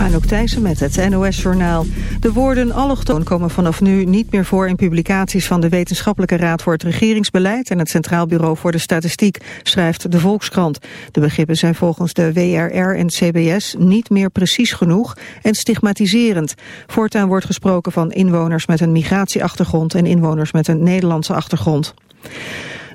Anouk Thijssen met het NOS-journaal. De woorden allochtoon komen vanaf nu niet meer voor in publicaties van de Wetenschappelijke Raad voor het Regeringsbeleid en het Centraal Bureau voor de Statistiek, schrijft de Volkskrant. De begrippen zijn volgens de WRR en CBS niet meer precies genoeg en stigmatiserend. Voortaan wordt gesproken van inwoners met een migratieachtergrond en inwoners met een Nederlandse achtergrond.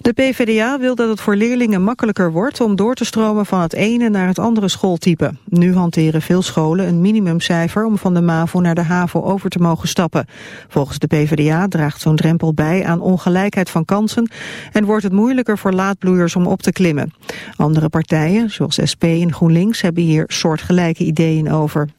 De PvdA wil dat het voor leerlingen makkelijker wordt om door te stromen van het ene naar het andere schooltype. Nu hanteren veel scholen een minimumcijfer om van de MAVO naar de HAVO over te mogen stappen. Volgens de PvdA draagt zo'n drempel bij aan ongelijkheid van kansen en wordt het moeilijker voor laadbloeiers om op te klimmen. Andere partijen, zoals SP en GroenLinks, hebben hier soortgelijke ideeën over.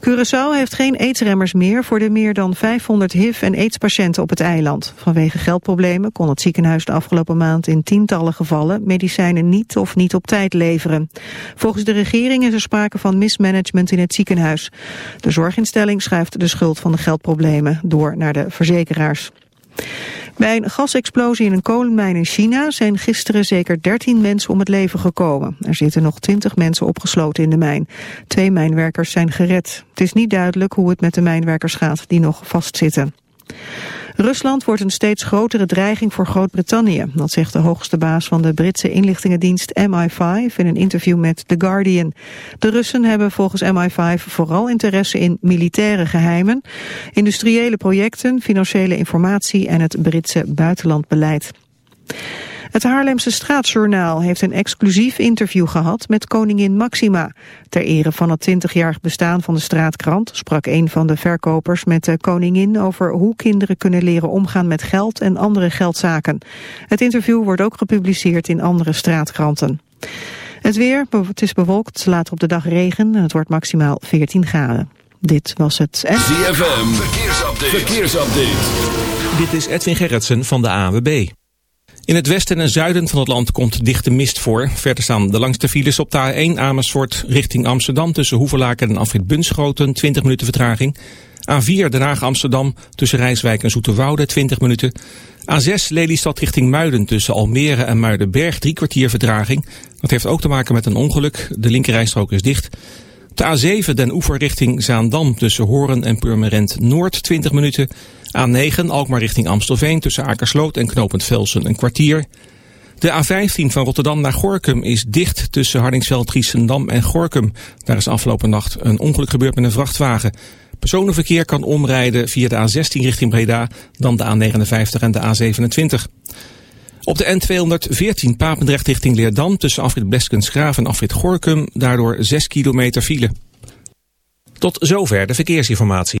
Curaçao heeft geen aidsremmers meer voor de meer dan 500 HIV- en aidspatiënten op het eiland. Vanwege geldproblemen kon het ziekenhuis de afgelopen maand in tientallen gevallen medicijnen niet of niet op tijd leveren. Volgens de regering is er sprake van mismanagement in het ziekenhuis. De zorginstelling schuift de schuld van de geldproblemen door naar de verzekeraars. Bij een gasexplosie in een kolenmijn in China zijn gisteren zeker 13 mensen om het leven gekomen. Er zitten nog 20 mensen opgesloten in de mijn. Twee mijnwerkers zijn gered. Het is niet duidelijk hoe het met de mijnwerkers gaat die nog vastzitten. Rusland wordt een steeds grotere dreiging voor Groot-Brittannië. Dat zegt de hoogste baas van de Britse inlichtingendienst MI5 in een interview met The Guardian. De Russen hebben volgens MI5 vooral interesse in militaire geheimen, industriële projecten, financiële informatie en het Britse buitenlandbeleid. Het Haarlemse Straatjournaal heeft een exclusief interview gehad met koningin Maxima. Ter ere van het 20-jarig bestaan van de straatkrant sprak een van de verkopers met de koningin over hoe kinderen kunnen leren omgaan met geld en andere geldzaken. Het interview wordt ook gepubliceerd in andere straatkranten. Het weer, het is bewolkt, later op de dag regen en het wordt maximaal 14 graden. Dit was het... ZFM, verkeersupdate. verkeersupdate. Dit is Edwin Gerritsen van de AWB. In het westen en zuiden van het land komt dichte mist voor. Verder staan de langste files op de A1 Amersfoort richting Amsterdam... tussen Hoevelaken en Afrit Bunschoten, 20 minuten vertraging. A4 Den Haag Amsterdam tussen Rijswijk en Zoeterwoude, 20 minuten. A6 Lelystad richting Muiden tussen Almere en Muidenberg, drie kwartier vertraging. Dat heeft ook te maken met een ongeluk. De linkerrijstrook is dicht. De A7 Den Oever richting Zaandam tussen Horen en Purmerend Noord 20 minuten. A9 Alkmaar richting Amstelveen tussen Akersloot en Knopend Velsen een kwartier. De A15 van Rotterdam naar Gorkum is dicht tussen Hardingsveld, Triesendam en Gorkum. Daar is afgelopen nacht een ongeluk gebeurd met een vrachtwagen. Personenverkeer kan omrijden via de A16 richting Breda, dan de A59 en de A27. Op de N214 Papendrecht richting Leerdam tussen afrit Bleskensgraaf en afrit Gorkum, daardoor 6 kilometer file. Tot zover de verkeersinformatie.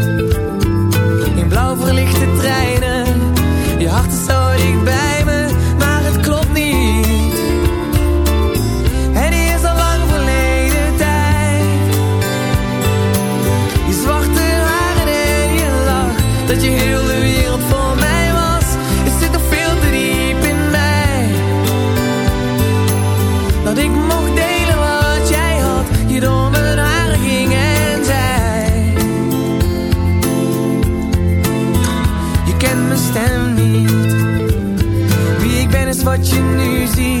wat je nu ziet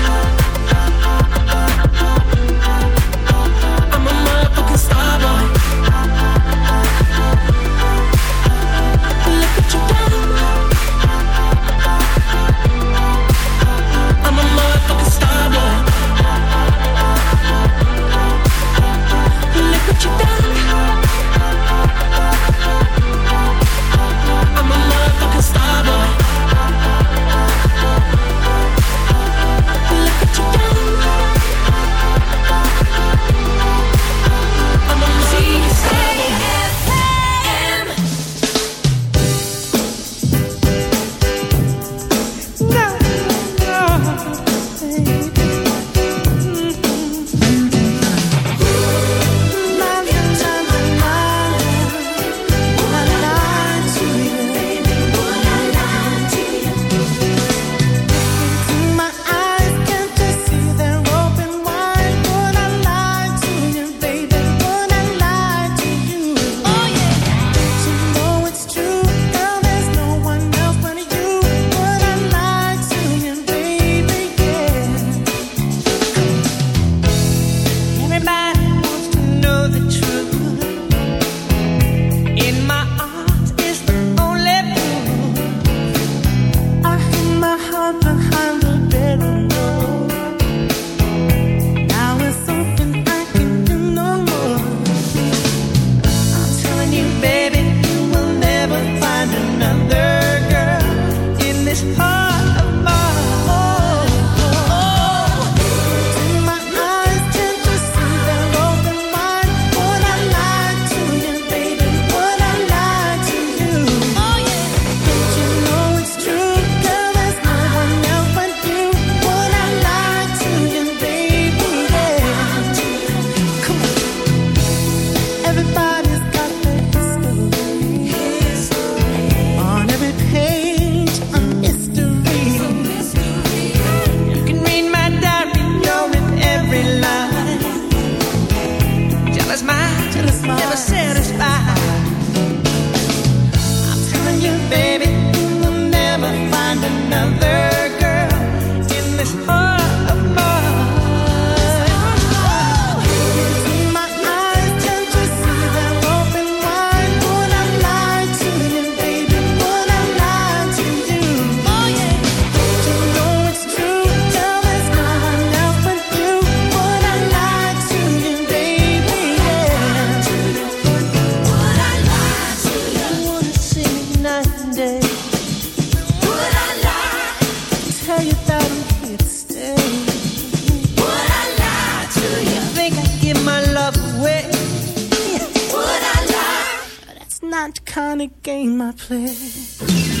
Johnny came my place.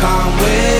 Conway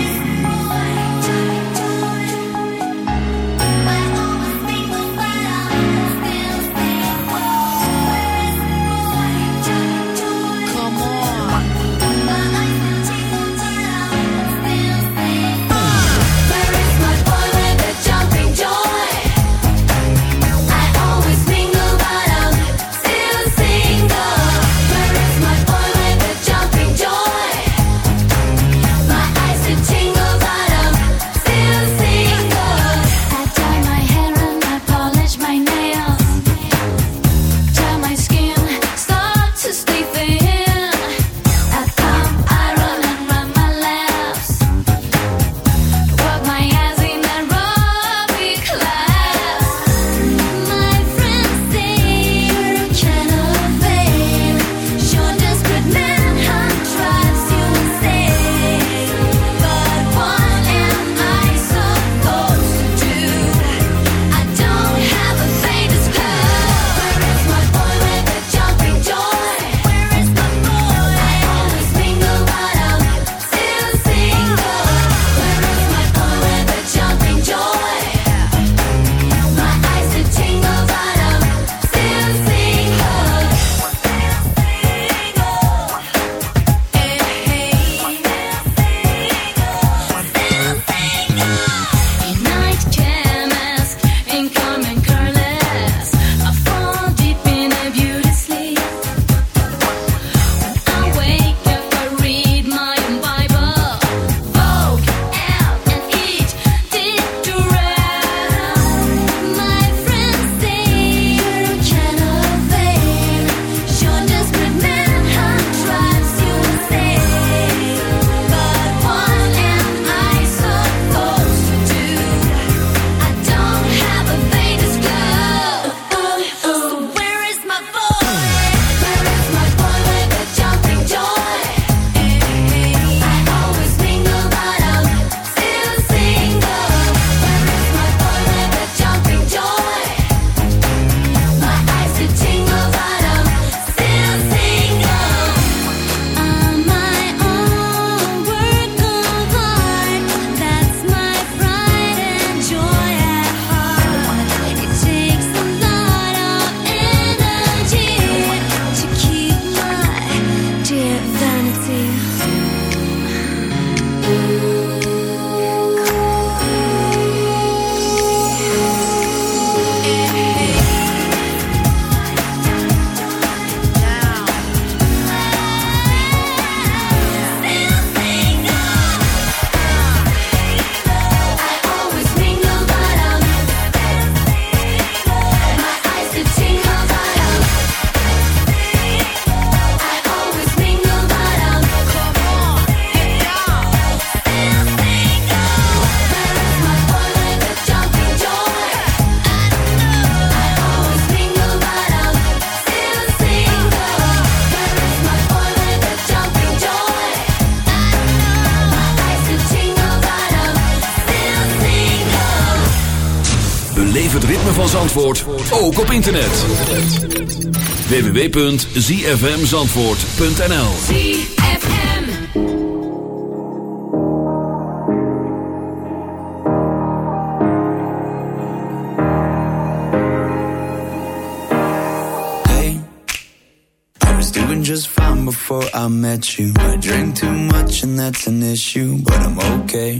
ook op internet. www.zfmzandvoort.nl ZFM Hey, I was doing just fine before I met you. I drink too much and that's an issue, but I'm okay.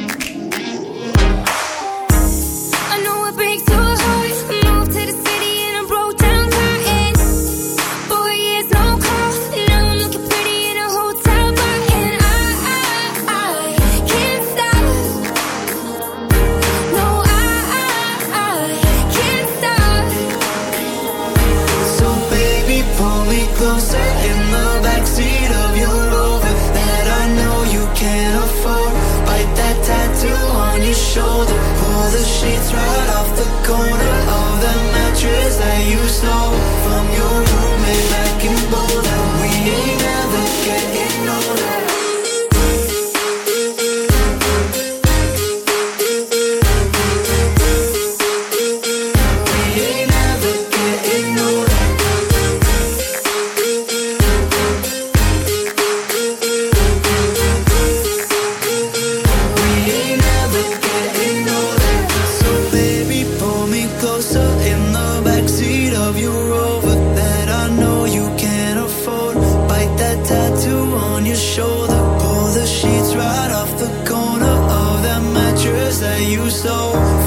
you so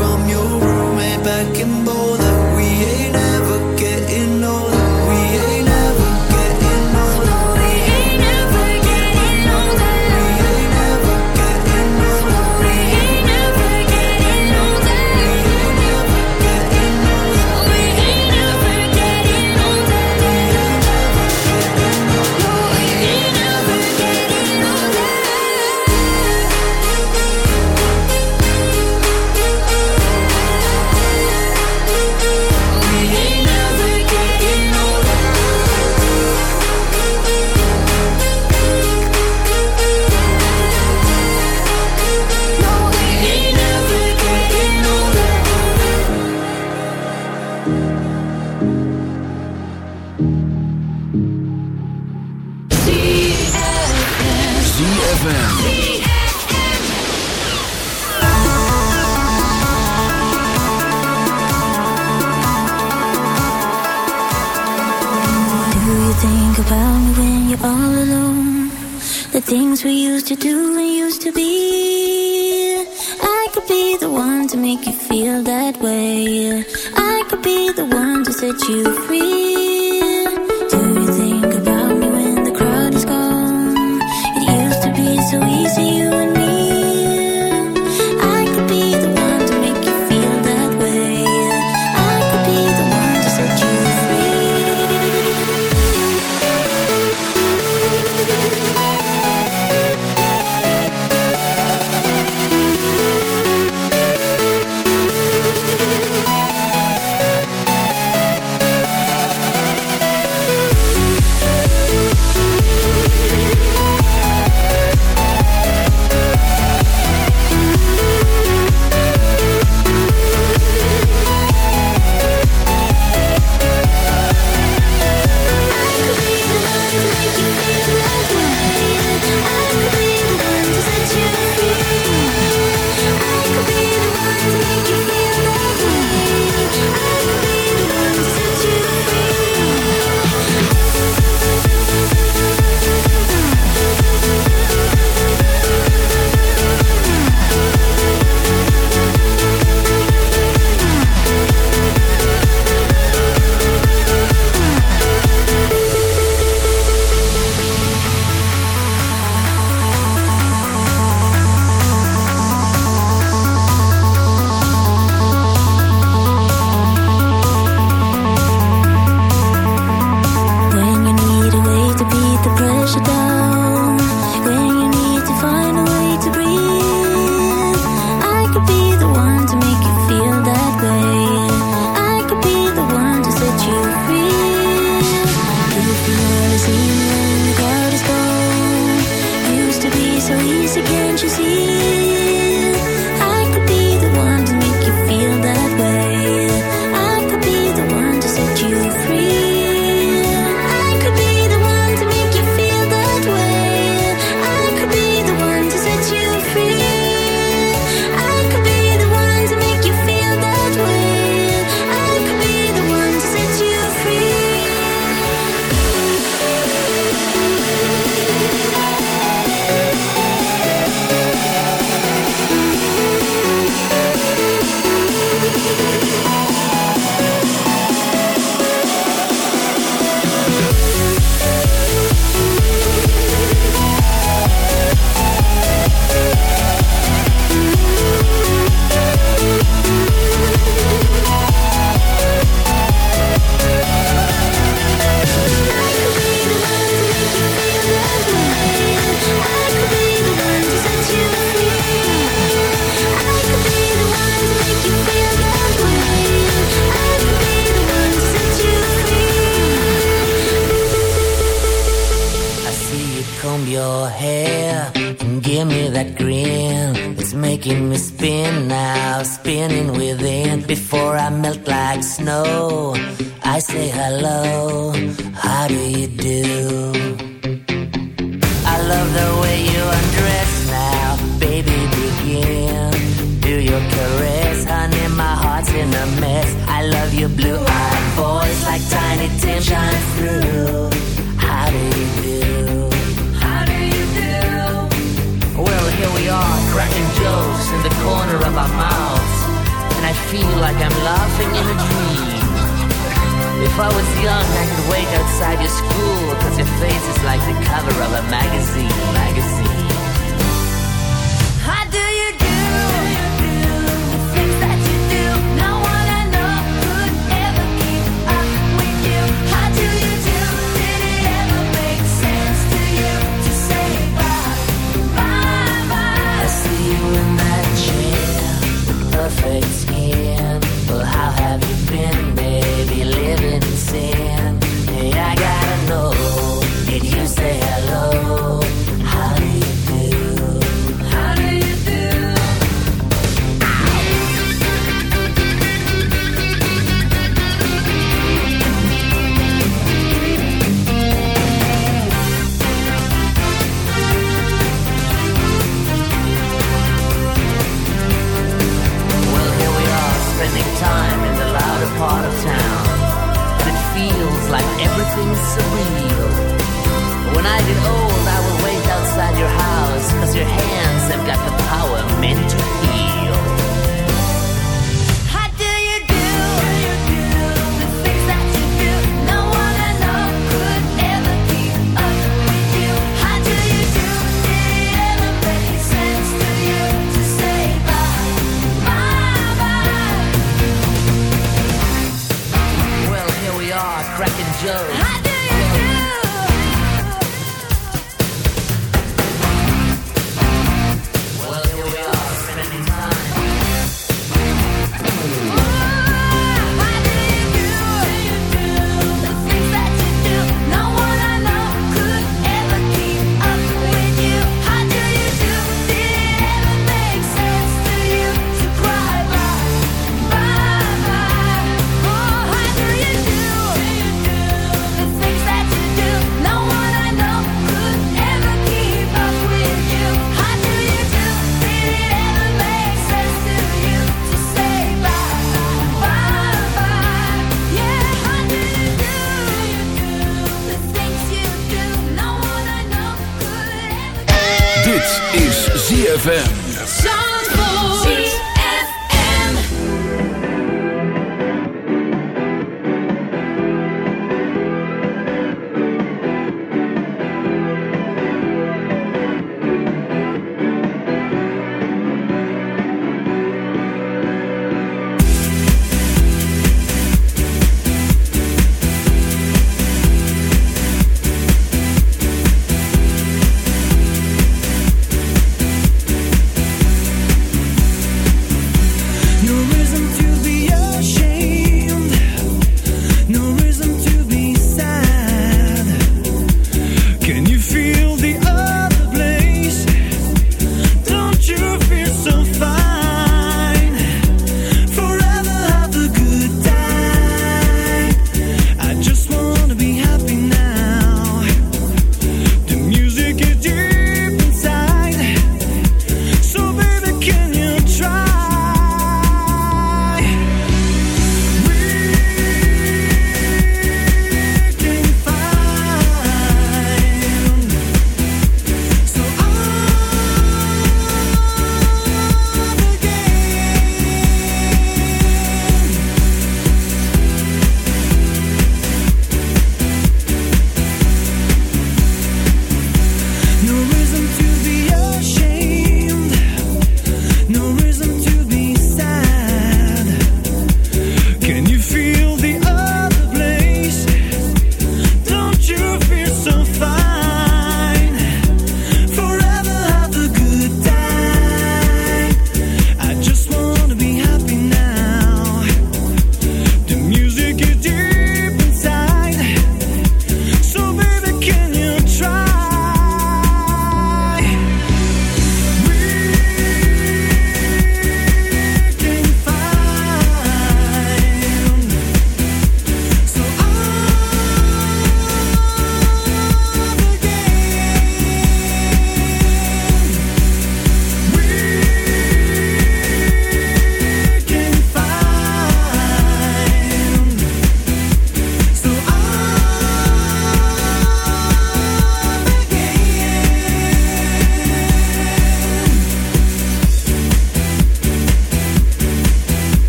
ZFM.